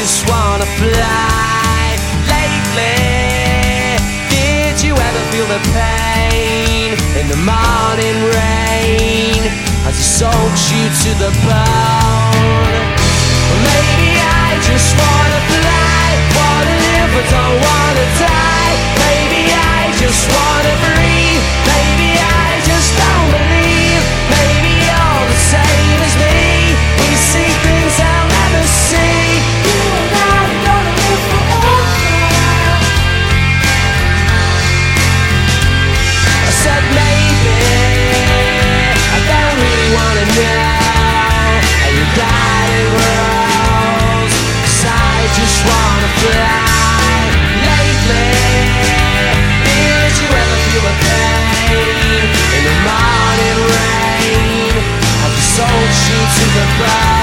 just wanna fly. Lately, did you ever feel the pain in the morning rain as it soaks you to the bone? the back.